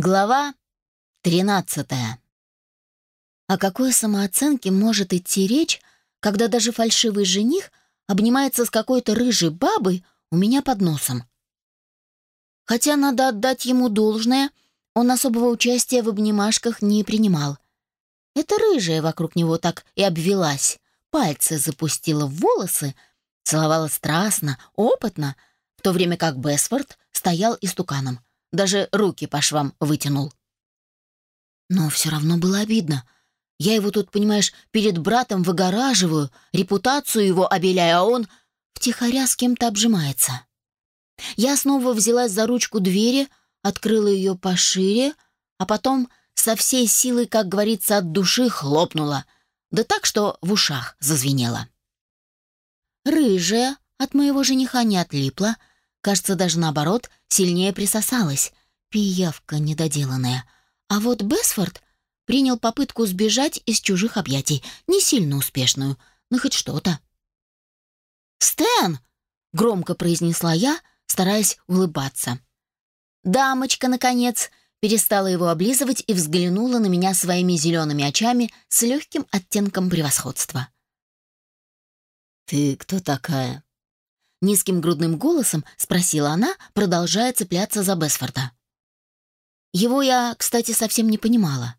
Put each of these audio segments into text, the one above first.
Глава 13. О какой самооценке может идти речь, когда даже фальшивый жених обнимается с какой-то рыжей бабой у меня под носом? Хотя надо отдать ему должное, он особого участия в обнимашках не принимал. Эта рыжая вокруг него так и обвелась, пальцы запустила в волосы, целовала страстно, опытно, в то время как Бесфорд стоял истуканом — даже руки по швам вытянул. Но все равно было обидно. Я его тут, понимаешь, перед братом выгораживаю, репутацию его обеляю, а он втихаря с кем-то обжимается. Я снова взялась за ручку двери, открыла ее пошире, а потом со всей силой, как говорится, от души хлопнула, да так, что в ушах зазвенело. Рыжая от моего жениха не отлипла, Кажется, даже наоборот, сильнее присосалась. Пиявка недоделанная. А вот Бесфорд принял попытку сбежать из чужих объятий. Не сильно успешную, но хоть что-то. «Стэн!» — громко произнесла я, стараясь улыбаться. Дамочка, наконец, перестала его облизывать и взглянула на меня своими зелеными очами с легким оттенком превосходства. «Ты кто такая?» Низким грудным голосом спросила она, продолжая цепляться за Бесфорда. Его я, кстати, совсем не понимала.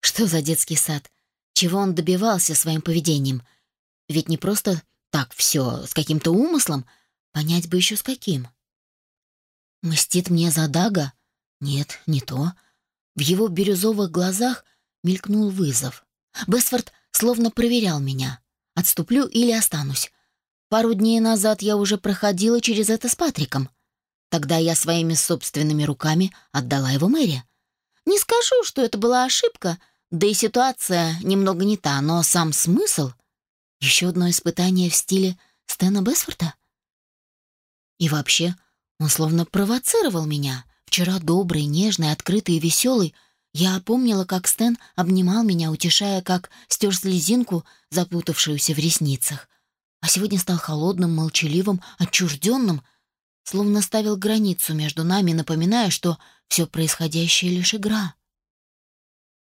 Что за детский сад? Чего он добивался своим поведением? Ведь не просто так все, с каким-то умыслом, понять бы еще с каким. Мстит мне за Дага? Нет, не то. В его бирюзовых глазах мелькнул вызов. Бесфорд словно проверял меня. Отступлю или останусь. Пару дней назад я уже проходила через это с Патриком. Тогда я своими собственными руками отдала его Мэри. Не скажу, что это была ошибка, да и ситуация немного не та, но сам смысл — еще одно испытание в стиле Стэна Бесфорта. И вообще, он словно провоцировал меня. Вчера добрый, нежный, открытый и веселый. Я помнила, как Стэн обнимал меня, утешая, как стер слезинку, запутавшуюся в ресницах а сегодня стал холодным, молчаливым, отчужденным, словно ставил границу между нами, напоминая, что все происходящее — лишь игра.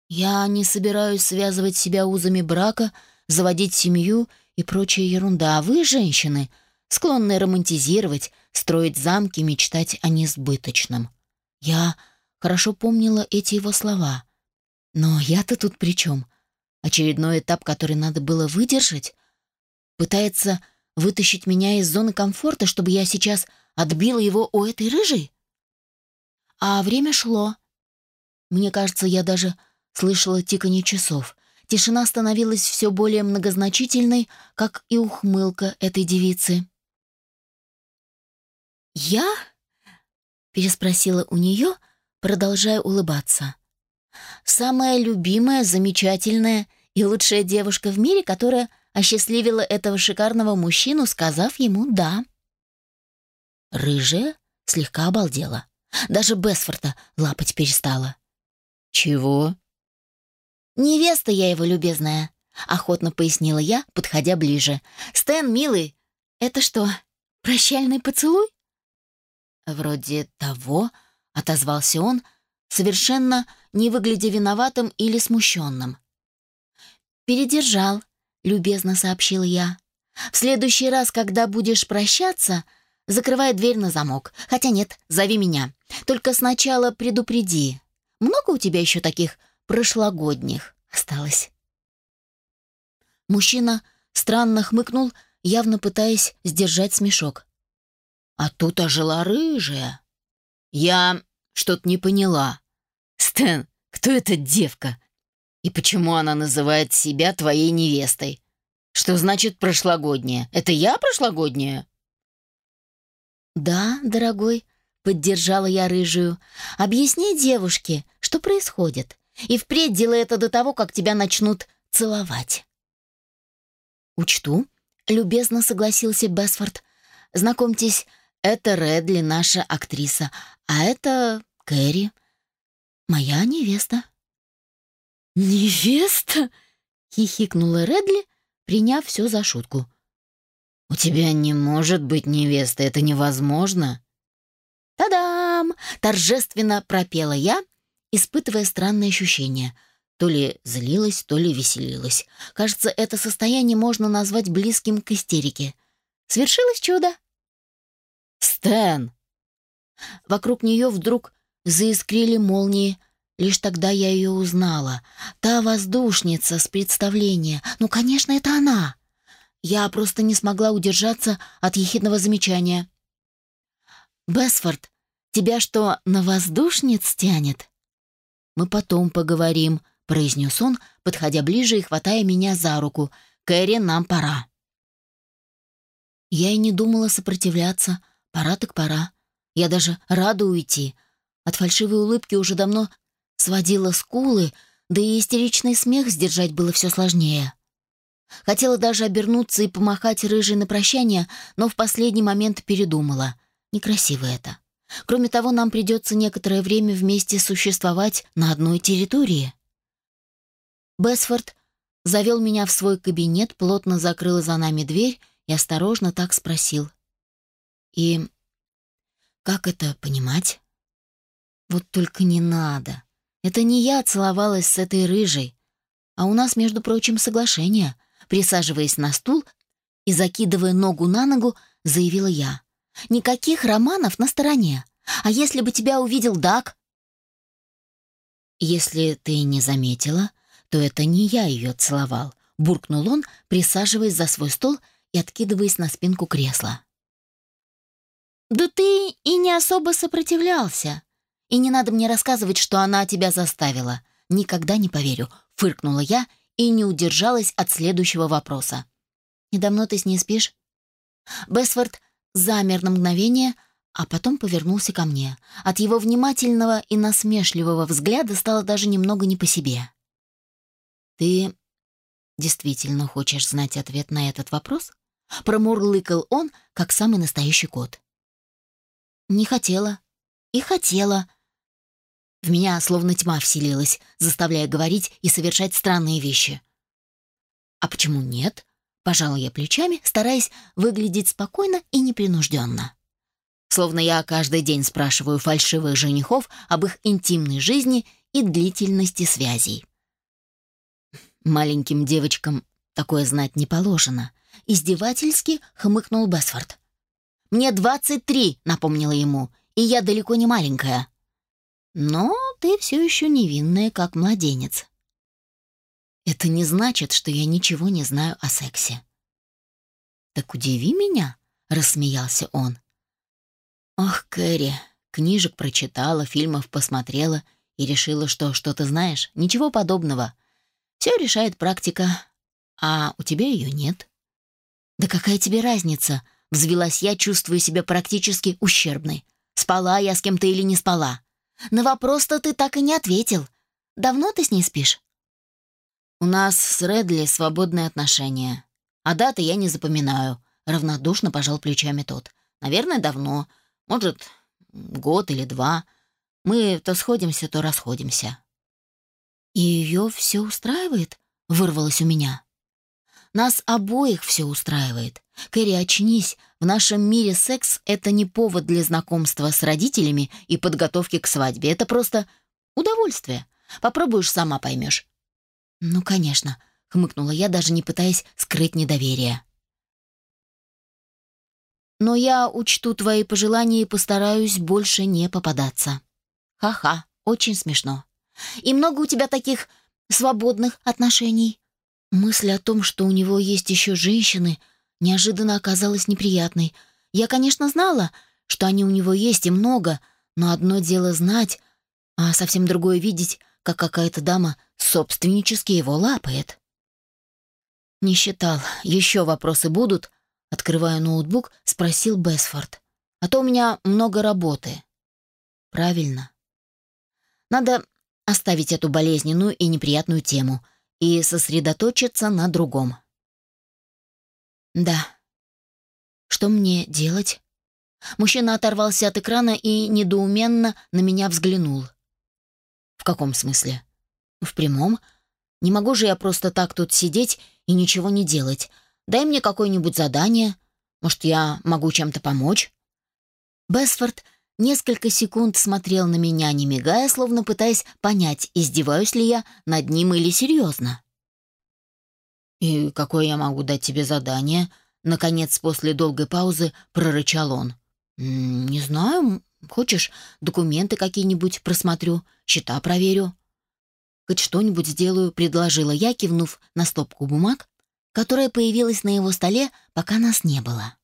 Я не собираюсь связывать себя узами брака, заводить семью и прочая ерунда, а вы, женщины, склонны романтизировать, строить замки, мечтать о несбыточном. Я хорошо помнила эти его слова. Но я-то тут при чем? Очередной этап, который надо было выдержать? Пытается вытащить меня из зоны комфорта, чтобы я сейчас отбила его у этой рыжей? А время шло. Мне кажется, я даже слышала тиканье часов. Тишина становилась все более многозначительной, как и ухмылка этой девицы. «Я?» — переспросила у нее, продолжая улыбаться. «Самая любимая, замечательная и лучшая девушка в мире, которая осчастливила этого шикарного мужчину, сказав ему «да». Рыжая слегка обалдела. Даже Бесфорта лапать перестала. «Чего?» «Невеста я его, любезная», — охотно пояснила я, подходя ближе. «Стэн, милый, это что, прощальный поцелуй?» «Вроде того», — отозвался он, совершенно не выглядя виноватым или смущенным. «Передержал», — любезно сообщил я. «В следующий раз, когда будешь прощаться, закрывай дверь на замок. Хотя нет, зови меня. Только сначала предупреди. Много у тебя еще таких прошлогодних осталось?» Мужчина странно хмыкнул, явно пытаясь сдержать смешок. «А тут ожила рыжая. Я что-то не поняла. Стэн, кто эта девка? И почему она называет себя твоей невестой? Что значит прошлогодняя? Это я прошлогодняя? Да, дорогой, поддержала я рыжую. Объясни девушке, что происходит. И впредь делай это до того, как тебя начнут целовать. Учту, любезно согласился Бесфорд. Знакомьтесь, это Редли, наша актриса, а это Кэрри, моя невеста. «Невеста?» — хихикнула Редли, приняв все за шутку. «У тебя не может быть невесты, это невозможно!» «Та-дам!» — торжественно пропела я испытывая странное ощущение. То ли злилась, то ли веселилась. Кажется, это состояние можно назвать близким к истерике. Свершилось чудо. «Стэн!» Вокруг нее вдруг заискрили молнии. Лишь тогда я ее узнала. Та воздушница с представления. Ну, конечно, это она. Я просто не смогла удержаться от ехидного замечания. «Бесфорд, тебя что, на воздушниц тянет?» «Мы потом поговорим», — произнес он, подходя ближе и хватая меня за руку. «Кэрри, нам пора». Я и не думала сопротивляться. Пора так пора. Я даже рада уйти. От фальшивой улыбки уже давно сводила скулы, да и истеричный смех сдержать было все сложнее. Хотела даже обернуться и помахать рыжей на прощание, но в последний момент передумала. Некрасиво это. Кроме того, нам придется некоторое время вместе существовать на одной территории. Бесфорд завел меня в свой кабинет, плотно закрыл за нами дверь и осторожно так спросил. «И как это понимать?» «Вот только не надо. Это не я целовалась с этой рыжей, а у нас, между прочим, соглашение». Присаживаясь на стул и закидывая ногу на ногу, заявила я. Никаких романов на стороне. А если бы тебя увидел Дак? Если ты не заметила, то это не я ее целовал, буркнул он, присаживаясь за свой стол и откидываясь на спинку кресла. Да ты и не особо сопротивлялся. И не надо мне рассказывать, что она тебя заставила. Никогда не поверю, фыркнула я и не удержалась от следующего вопроса. «Недавно ты с ней спишь?» Бесфорд замер на мгновение, а потом повернулся ко мне. От его внимательного и насмешливого взгляда стало даже немного не по себе. «Ты действительно хочешь знать ответ на этот вопрос?» Промурлыкал он, как самый настоящий кот. «Не хотела. И хотела». В меня словно тьма вселилась, заставляя говорить и совершать странные вещи. «А почему нет?» Пожала я плечами, стараясь выглядеть спокойно и непринужденно. Словно я каждый день спрашиваю фальшивых женихов об их интимной жизни и длительности связей. Маленьким девочкам такое знать не положено. Издевательски хмыкнул Бесфорд. «Мне двадцать три», — напомнила ему, — «и я далеко не маленькая». «Но ты все еще невинная, как младенец». Это не значит, что я ничего не знаю о сексе. Так удиви меня, рассмеялся он. Ох, Кэрри, книжек прочитала, фильмов посмотрела и решила, что что-то знаешь. Ничего подобного. Все решает практика, а у тебя ее нет. Да какая тебе разница? Взвелась я, чувствуя себя практически ущербной. Спала я с кем-то или не спала? На вопрос-то ты так и не ответил. Давно ты с ней спишь? «У нас с Редли свободные отношения. А даты я не запоминаю», — равнодушно пожал плечами тот. «Наверное, давно. Может, год или два. Мы то сходимся, то расходимся». «И ее все устраивает?» — вырвалось у меня. «Нас обоих все устраивает. Кэрри, очнись. В нашем мире секс — это не повод для знакомства с родителями и подготовки к свадьбе. Это просто удовольствие. Попробуешь, сама поймешь. «Ну, конечно», — хмыкнула я, даже не пытаясь скрыть недоверие. «Но я учту твои пожелания и постараюсь больше не попадаться». «Ха-ха, очень смешно. И много у тебя таких свободных отношений?» Мысль о том, что у него есть еще женщины, неожиданно оказалась неприятной. Я, конечно, знала, что они у него есть и много, но одно дело знать, а совсем другое видеть, как какая-то дама собственнически его лапает. Не считал. Еще вопросы будут? Открывая ноутбук, спросил Бесфорд. А то у меня много работы. Правильно. Надо оставить эту болезненную и неприятную тему и сосредоточиться на другом. Да. Что мне делать? Мужчина оторвался от экрана и недоуменно на меня взглянул. В каком смысле? В прямом. Не могу же я просто так тут сидеть и ничего не делать. Дай мне какое-нибудь задание. Может, я могу чем-то помочь? Бесфорд несколько секунд смотрел на меня, не мигая, словно пытаясь понять, издеваюсь ли я над ним или серьезно. «И какое я могу дать тебе задание?» Наконец, после долгой паузы, прорычал он. «Не знаю. Хочешь, документы какие-нибудь просмотрю, счета проверю?» «Хоть что-нибудь сделаю», — предложила я, кивнув на стопку бумаг, которая появилась на его столе, пока нас не было.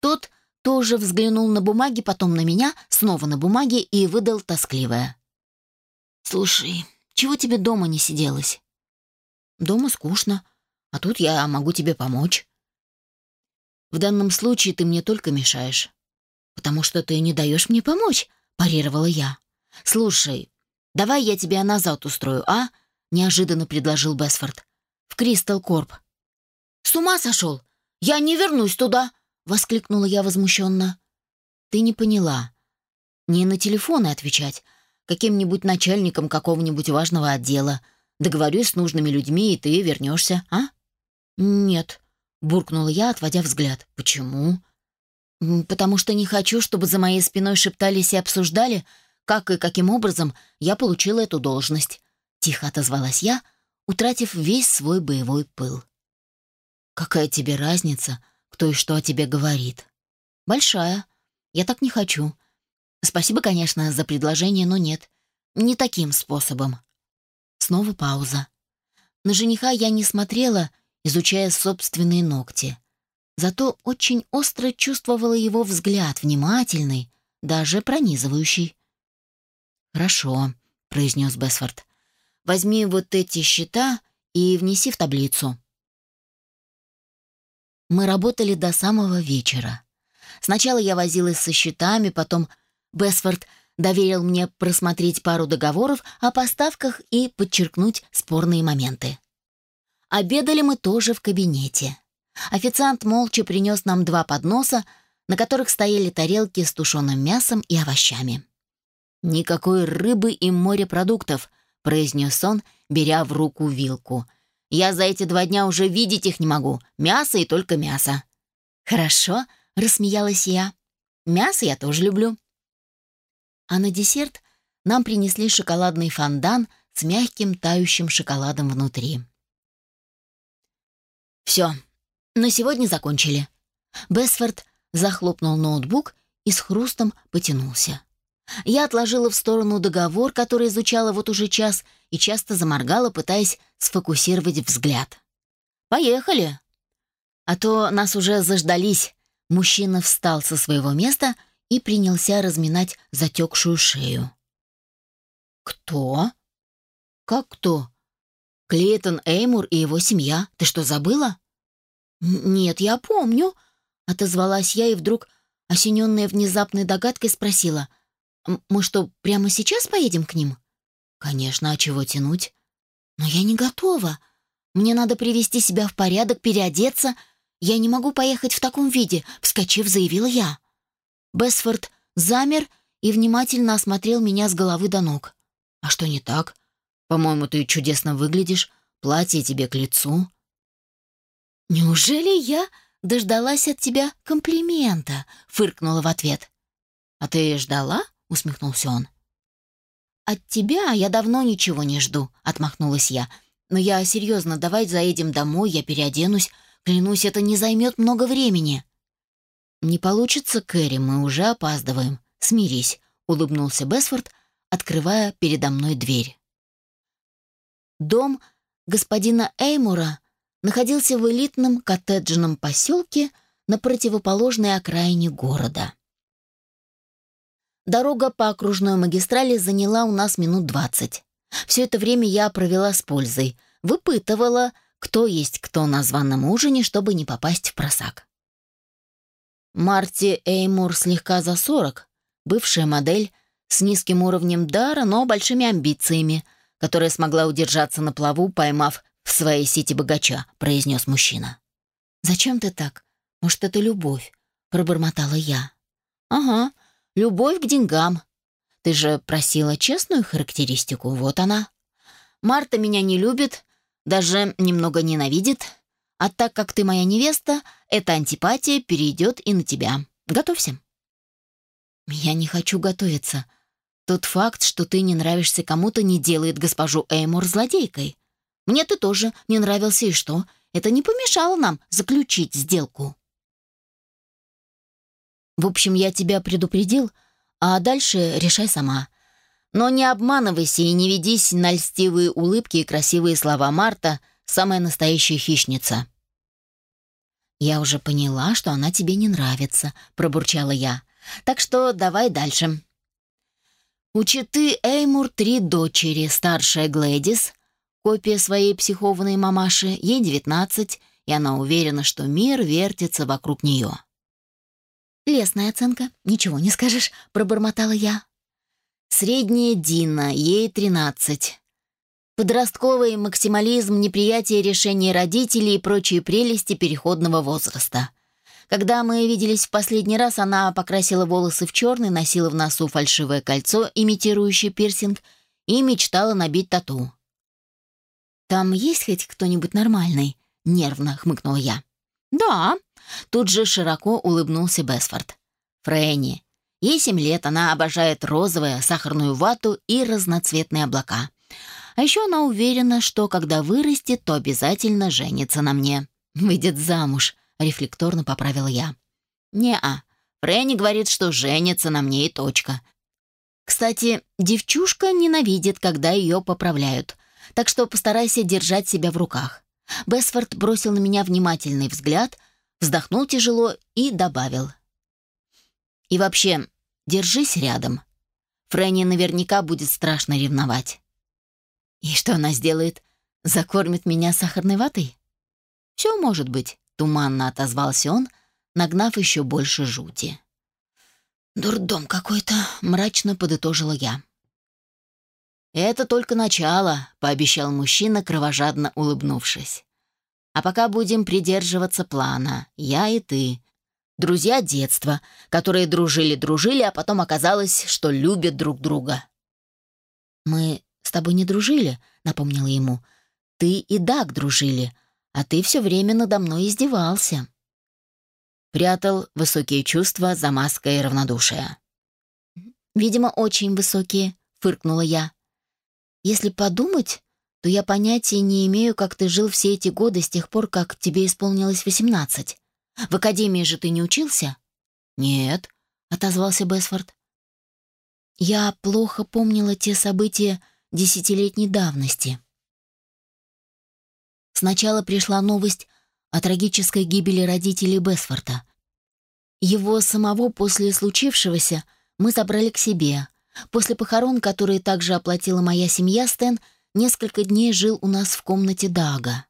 Тот тоже взглянул на бумаги, потом на меня, снова на бумаги и выдал тоскливое. «Слушай, чего тебе дома не сиделось?» «Дома скучно, а тут я могу тебе помочь». «В данном случае ты мне только мешаешь». «Потому что ты не даешь мне помочь», — парировала я. «Слушай, давай я тебя назад устрою, а?» — неожиданно предложил Бесфорд. «В Кристал Корп». «С ума сошел? Я не вернусь туда!» — воскликнула я возмущенно. «Ты не поняла. Не на телефоны отвечать, каким-нибудь начальником какого-нибудь важного отдела. Договорюсь с нужными людьми, и ты вернешься, а?» «Нет», — буркнула я, отводя взгляд. «Почему?» «Потому что не хочу, чтобы за моей спиной шептались и обсуждали, как и каким образом я получила эту должность», — тихо отозвалась я, утратив весь свой боевой пыл. «Какая тебе разница?» кто и что о тебе говорит. Большая. Я так не хочу. Спасибо, конечно, за предложение, но нет. Не таким способом. Снова пауза. На жениха я не смотрела, изучая собственные ногти. Зато очень остро чувствовала его взгляд, внимательный, даже пронизывающий. «Хорошо», — произнес Бесфорд. «Возьми вот эти счета и внеси в таблицу. Мы работали до самого вечера. Сначала я возилась со счетами, потом Бесфорд доверил мне просмотреть пару договоров о поставках и подчеркнуть спорные моменты. Обедали мы тоже в кабинете. Официант молча принес нам два подноса, на которых стояли тарелки с тушеным мясом и овощами. «Никакой рыбы и морепродуктов», — произнес он, беря в руку вилку — я за эти два дня уже видеть их не могу. Мясо и только мясо». «Хорошо», — рассмеялась я. «Мясо я тоже люблю». А на десерт нам принесли шоколадный фондан с мягким тающим шоколадом внутри. «Все, на сегодня закончили». Бесфорд захлопнул ноутбук и с хрустом потянулся. Я отложила в сторону договор, который изучала вот уже час, и часто заморгала, пытаясь сфокусировать взгляд. «Поехали!» А то нас уже заждались. Мужчина встал со своего места и принялся разминать затекшую шею. «Кто?» «Как кто?» «Клейтон Эймур и его семья. Ты что, забыла?» «Нет, я помню», — отозвалась я и вдруг, осененная внезапной догадкой, спросила — мы что, прямо сейчас поедем к ним? Конечно, а чего тянуть? Но я не готова. Мне надо привести себя в порядок, переодеться. Я не могу поехать в таком виде, вскочив, заявила я. Бесфорд замер и внимательно осмотрел меня с головы до ног. А что не так? По-моему, ты чудесно выглядишь, платье тебе к лицу. Неужели я дождалась от тебя комплимента? фыркнула в ответ. А ты ждала? усмехнулся он. «От тебя я давно ничего не жду», — отмахнулась я. «Но я серьезно, давай заедем домой, я переоденусь. Клянусь, это не займет много времени». «Не получится, Кэрри, мы уже опаздываем. Смирись», — улыбнулся Бесфорд, открывая передо мной дверь. Дом господина Эймура находился в элитном коттеджном поселке на противоположной окраине города. Дорога по окружной магистрали заняла у нас минут двадцать. Все это время я провела с пользой. Выпытывала, кто есть кто на званом ужине, чтобы не попасть в просак. Марти Эймур слегка за сорок, бывшая модель, с низким уровнем дара, но большими амбициями, которая смогла удержаться на плаву, поймав в своей сети богача, произнес мужчина. «Зачем ты так? Может, это любовь?» — пробормотала я. «Ага, Любовь к деньгам. Ты же просила честную характеристику, вот она. Марта меня не любит, даже немного ненавидит. А так как ты моя невеста, эта антипатия перейдет и на тебя. Готовься. Я не хочу готовиться. Тот факт, что ты не нравишься кому-то, не делает госпожу Эймор злодейкой. Мне ты тоже не нравился, и что? Это не помешало нам заключить сделку. В общем, я тебя предупредил, а дальше решай сама. Но не обманывайся и не ведись на льстивые улыбки и красивые слова Марта, самая настоящая хищница. «Я уже поняла, что она тебе не нравится», — пробурчала я. «Так что давай дальше». У Читы Эймур три дочери, старшая Глэдис, копия своей психованной мамаши, ей девятнадцать, и она уверена, что мир вертится вокруг нее. «Лесная оценка, ничего не скажешь», — пробормотала я. Средняя Дина, ей тринадцать. Подростковый максимализм, неприятие решений родителей и прочие прелести переходного возраста. Когда мы виделись в последний раз, она покрасила волосы в черный, носила в носу фальшивое кольцо, имитирующее пирсинг, и мечтала набить тату. «Там есть хоть кто-нибудь нормальный?» — нервно хмыкнула я. «Да», — тут же широко улыбнулся Бесфорд. «Фрэнни. Ей семь лет, она обожает розовое, сахарную вату и разноцветные облака. А еще она уверена, что когда вырастет, то обязательно женится на мне. Выйдет замуж, рефлекторно поправила я. Не-а. Фрэнни говорит, что женится на мне и точка. Кстати, девчушка ненавидит, когда ее поправляют. Так что постарайся держать себя в руках. Бесфорд бросил на меня внимательный взгляд, вздохнул тяжело и добавил. И вообще, держись рядом. Фрэнни наверняка будет страшно ревновать. И что она сделает? Закормит меня сахарной ватой? Все может быть, туманно отозвался он, нагнав еще больше жути. Дурдом какой-то, мрачно подытожила я. Это только начало, пообещал мужчина, кровожадно улыбнувшись. А пока будем придерживаться плана, я и ты. Друзья детства, которые дружили-дружили, а потом оказалось, что любят друг друга. Мы тобой не дружили», — напомнила ему. «Ты и Даг дружили, а ты все время надо мной издевался». Прятал высокие чувства за маской равнодушия. «Видимо, очень высокие», — фыркнула я. «Если подумать, то я понятия не имею, как ты жил все эти годы с тех пор, как тебе исполнилось восемнадцать. В академии же ты не учился?» «Нет», — отозвался Бесфорд. «Я плохо помнила те события, десятилетней давности. Сначала пришла новость о трагической гибели родителей Бесфорта. Его самого после случившегося мы забрали к себе. После похорон, которые также оплатила моя семья, Стэн несколько дней жил у нас в комнате Дага.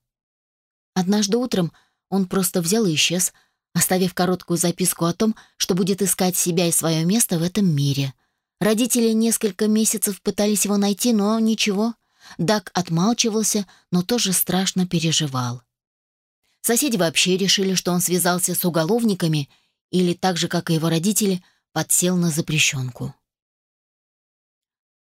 Однажды утром он просто взял и исчез, оставив короткую записку о том, что будет искать себя и свое место в этом мире. Родители несколько месяцев пытались его найти, но ничего. Дак отмалчивался, но тоже страшно переживал. Соседи вообще решили, что он связался с уголовниками или так же, как и его родители, подсел на запрещенку.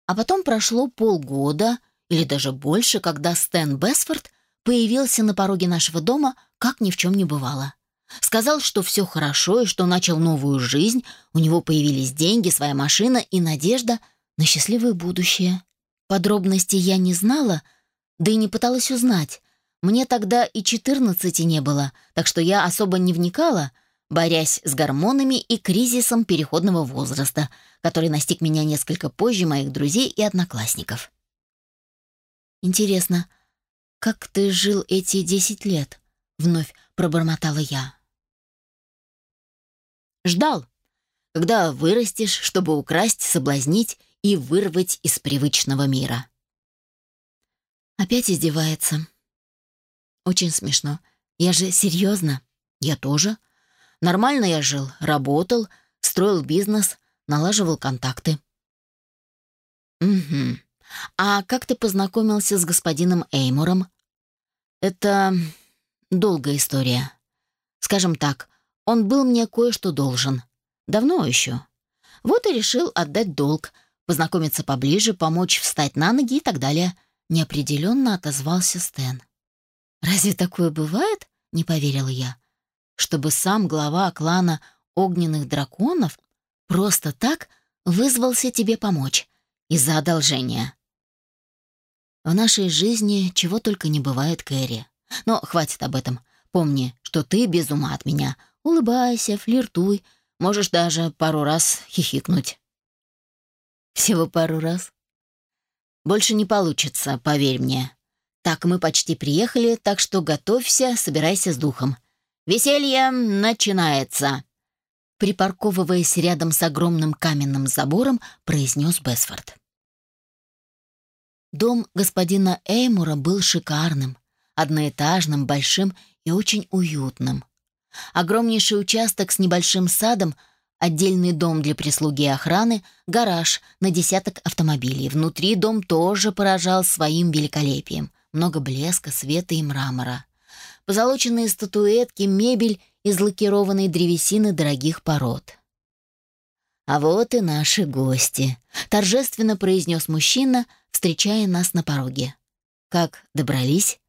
А потом прошло полгода или даже больше, когда Стэн Бесфорд появился на пороге нашего дома, как ни в чем не бывало. Сказал, что все хорошо и что начал новую жизнь, у него появились деньги, своя машина и надежда на счастливое будущее. Подробностей я не знала, да и не пыталась узнать. Мне тогда и четырнадцати не было, так что я особо не вникала, борясь с гормонами и кризисом переходного возраста, который настиг меня несколько позже моих друзей и одноклассников. «Интересно, как ты жил эти десять лет?» — вновь пробормотала я. Ждал, когда вырастешь, чтобы украсть, соблазнить и вырвать из привычного мира. Опять издевается. Очень смешно. Я же серьезно. Я тоже. Нормально я жил, работал, строил бизнес, налаживал контакты. Угу. А как ты познакомился с господином Эймором? Это долгая история. Скажем так, он был мне кое-что должен. Давно еще. Вот и решил отдать долг, познакомиться поближе, помочь встать на ноги и так далее. Неопределенно отозвался Стэн. «Разве такое бывает?» — не поверила я. «Чтобы сам глава клана огненных драконов просто так вызвался тебе помочь из-за одолжения. В нашей жизни чего только не бывает, Кэрри. Но хватит об этом. Помни, что ты без ума от меня. Улыбайся, флиртуй, можешь даже пару раз хихикнуть. Всего пару раз? Больше не получится, поверь мне. Так, мы почти приехали, так что готовься, собирайся с духом. Веселье начинается. Припарковываясь рядом с огромным каменным забором, произнес Бесфорд. Дом господина Эймура был шикарным, одноэтажным, большим и очень уютным. Огромнейший участок с небольшим садом, отдельный дом для прислуги и охраны, гараж на десяток автомобилей. Внутри дом тоже поражал своим великолепием. Много блеска, света и мрамора. Позолоченные статуэтки, мебель из лакированной древесины дорогих пород. «А вот и наши гости», — торжественно произнес мужчина, встречая нас на пороге. «Как добрались?»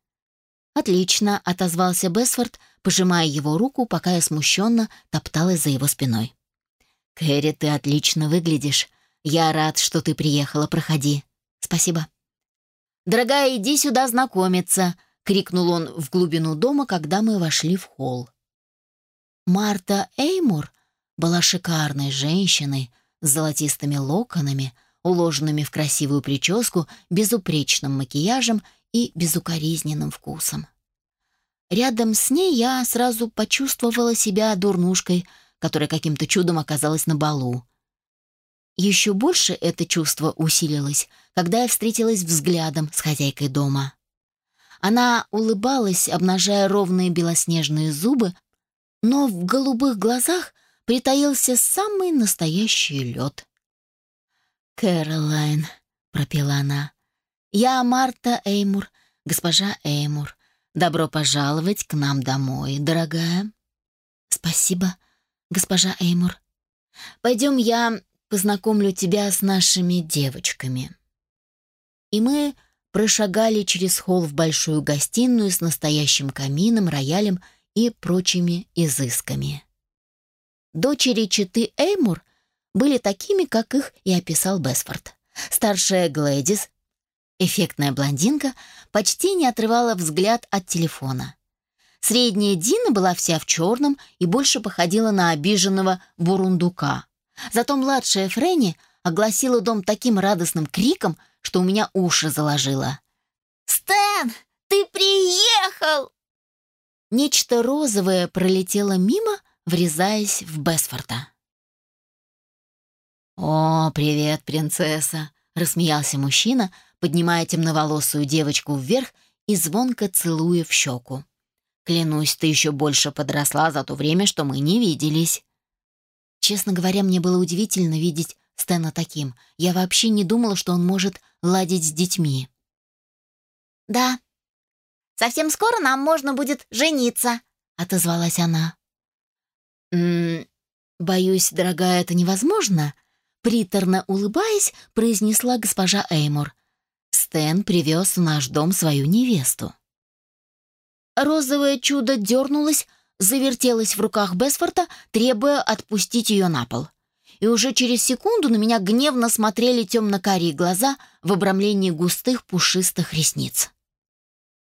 «Отлично», — отозвался Бесфорд, пожимая его руку, пока я смущенно топталась за его спиной. «Кэрри, ты отлично выглядишь. Я рад, что ты приехала. Проходи». «Спасибо». «Дорогая, иди сюда знакомиться», — крикнул он в глубину дома, когда мы вошли в холл. Марта Эймур была шикарной женщиной с золотистыми локонами, уложенными в красивую прическу, безупречным макияжем и безукоризненным вкусом. Рядом с ней я сразу почувствовала себя дурнушкой, которая каким-то чудом оказалась на балу. Еще больше это чувство усилилось, когда я встретилась взглядом с хозяйкой дома. Она улыбалась, обнажая ровные белоснежные зубы, но в голубых глазах притаился самый настоящий лед. «Кэролайн», — пропела она, — «я Марта Эймур, госпожа Эймур. Добро пожаловать к нам домой, дорогая». «Спасибо, госпожа Эймур. Пойдем, я познакомлю тебя с нашими девочками». И мы прошагали через холл в большую гостиную с настоящим камином, роялем и прочими изысками. Дочери Читы Эймур были такими, как их и описал Бесфорд. Старшая Глэдис, эффектная блондинка, почти не отрывала взгляд от телефона. Средняя Дина была вся в черном и больше походила на обиженного бурундука. Зато младшая Фрэнни огласила дом таким радостным криком, что у меня уши заложило. «Стэн, ты приехал!» Нечто розовое пролетело мимо, врезаясь в Бесфорта. «О, привет, принцесса!» — рассмеялся мужчина, поднимая темноволосую девочку вверх и звонко целуя в щеку. «Клянусь, ты еще больше подросла за то время, что мы не виделись». Честно говоря, мне было удивительно видеть Стэна таким. Я вообще не думала, что он может ладить с детьми. «Да, совсем скоро нам можно будет жениться», — отозвалась она. «М боюсь, дорогая, это невозможно», — приторно улыбаясь, произнесла госпожа Эймор. «Стэн привез в наш дом свою невесту». Розовое чудо дернулось, завертелось в руках Бесфорта, требуя отпустить ее на пол. И уже через секунду на меня гневно смотрели темно-карие глаза в обрамлении густых пушистых ресниц.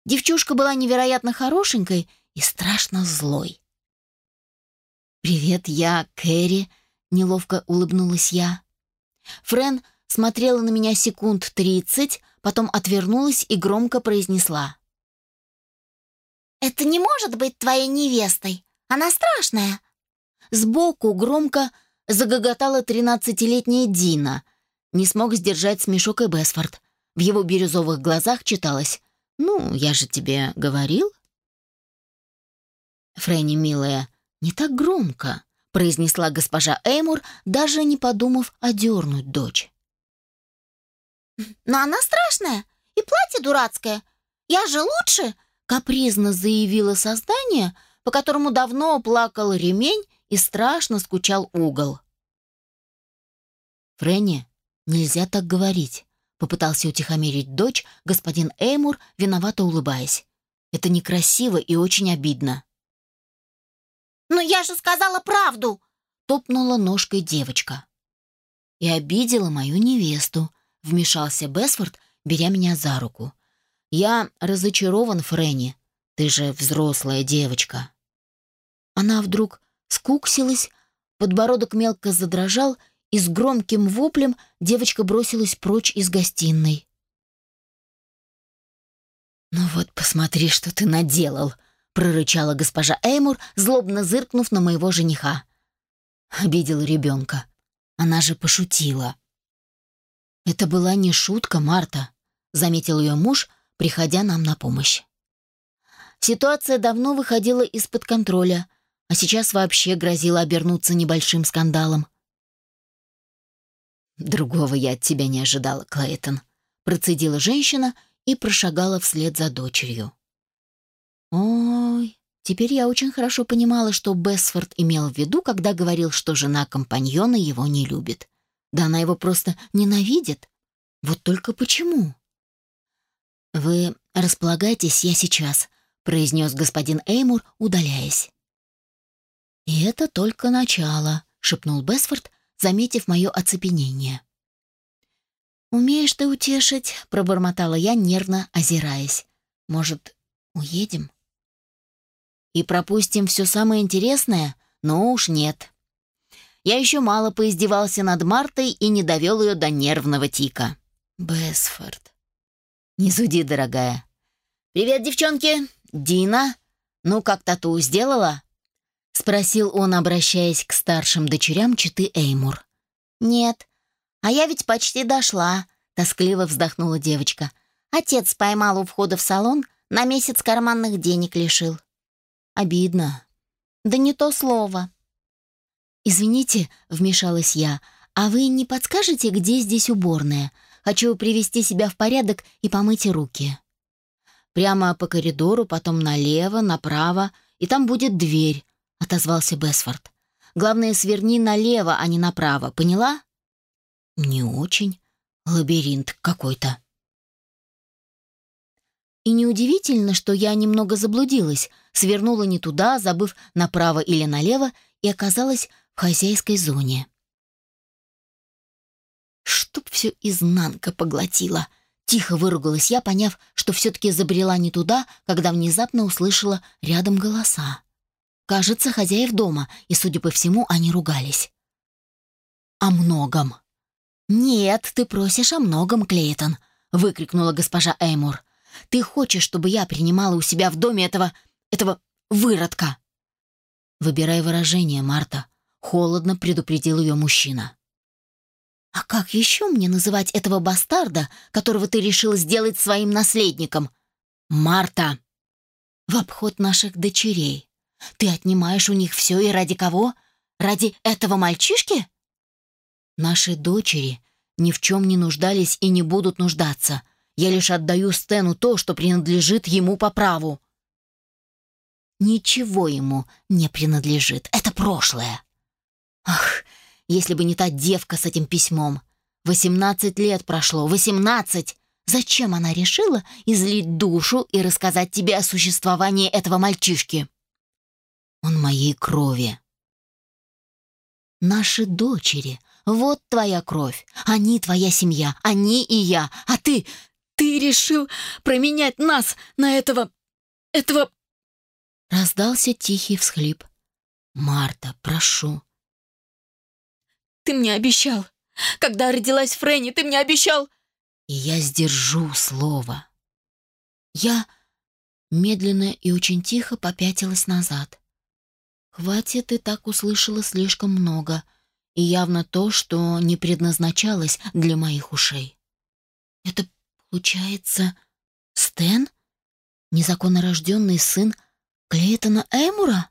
Девчушка была невероятно хорошенькой и страшно злой. «Привет, я Кэрри», — неловко улыбнулась я. Френ смотрела на меня секунд тридцать, потом отвернулась и громко произнесла. «Это не может быть твоей невестой. Она страшная». Сбоку громко загоготала тринадцатилетняя Дина. Не смог сдержать смешок и Бесфорд. В его бирюзовых глазах читалось «Ну, я же тебе говорил». «Фрэнни, милая, «Не так громко», — произнесла госпожа Эймур, даже не подумав одернуть дочь. «Но она страшная, и платье дурацкое. Я же лучше!» — капризно заявила создание, по которому давно плакал ремень и страшно скучал угол. «Фрэнни, нельзя так говорить», — попытался утихомирить дочь господин Эймур, виновато улыбаясь. «Это некрасиво и очень обидно». «Но я же сказала правду! топнула ножкой девочка. «И обидела мою невесту», — вмешался Бесфорд, беря меня за руку. «Я разочарован, Фрэнни. Ты же взрослая девочка». Она вдруг скуксилась, подбородок мелко задрожал, и с громким воплем девочка бросилась прочь из гостиной. «Ну вот посмотри, что ты наделал!» — прорычала госпожа Эймур, злобно зыркнув на моего жениха. Обидел ребенка. Она же пошутила. «Это была не шутка, Марта», — заметил ее муж, приходя нам на помощь. Ситуация давно выходила из-под контроля, а сейчас вообще грозила обернуться небольшим скандалом. «Другого я от тебя не ожидала, Клейтон», — процедила женщина и прошагала вслед за дочерью. Ой, теперь я очень хорошо понимала, что Бесфорд имел в виду, когда говорил, что жена компаньона его не любит. Да она его просто ненавидит. Вот только почему? «Вы располагайтесь, я сейчас», — произнес господин Эймур, удаляясь. «И это только начало», — шепнул Бесфорд, заметив мое оцепенение. «Умеешь ты утешить», — пробормотала я, нервно озираясь. «Может, уедем?» «И пропустим все самое интересное? Но уж нет». Я еще мало поиздевался над Мартой и не довел ее до нервного тика. «Бесфорд». «Не суди, дорогая». «Привет, девчонки! Дина! Ну, как тату сделала?» — спросил он, обращаясь к старшим дочерям читы Эймур. «Нет. А я ведь почти дошла», — тоскливо вздохнула девочка. «Отец поймал у входа в салон, на месяц карманных денег лишил». «Обидно». «Да не то слово». «Извините», — вмешалась я, «а вы не подскажете, где здесь уборная? Хочу привести себя в порядок и помыть руки». «Прямо по коридору, потом налево, направо, и там будет дверь. — отозвался Бесфорд. «Главное, сверни налево, а не направо, поняла?» «Не очень. Лабиринт какой-то». И неудивительно, что я немного заблудилась, свернула не туда, забыв направо или налево, и оказалась хозяйской зоне. «Чтоб все изнанка поглотила!» Тихо выругалась я, поняв, что все-таки забрела не туда, когда внезапно услышала рядом голоса. Кажется, хозяев дома, и, судя по всему, они ругались. «О многом». «Нет, ты просишь о многом, Клейтон», — выкрикнула госпожа Эймур. «Ты хочешь, чтобы я принимала у себя в доме этого... этого выродка?» «Выбирай выражение, Марта», — холодно предупредил ее мужчина. «А как еще мне называть этого бастарда, которого ты решил сделать своим наследником?» «Марта!» «В обход наших дочерей. Ты отнимаешь у них все и ради кого? Ради этого мальчишки? Наши дочери ни в чем не нуждались и не будут нуждаться. Я лишь отдаю Стэну то, что принадлежит ему по праву. Ничего ему не принадлежит. Это прошлое. Ах, если бы не та девка с этим письмом. Восемнадцать лет прошло, восемнадцать! Зачем она решила излить душу и рассказать тебе о существовании этого мальчишки? Он моей крови. Наши дочери. Вот твоя кровь. Они твоя семья. Они и я. А ты... Ты решил променять нас на этого... этого... Раздался тихий всхлип. «Марта, прошу». «Ты мне обещал. Когда родилась Фрэнни, ты мне обещал...» «И я сдержу слово». Я медленно и очень тихо попятилась назад. Хватит, и так услышала слишком много, и явно то, что не предназначалось для моих ушей. Это, получается, Стэн? Незаконно рожденный сын Клейтона Эймура?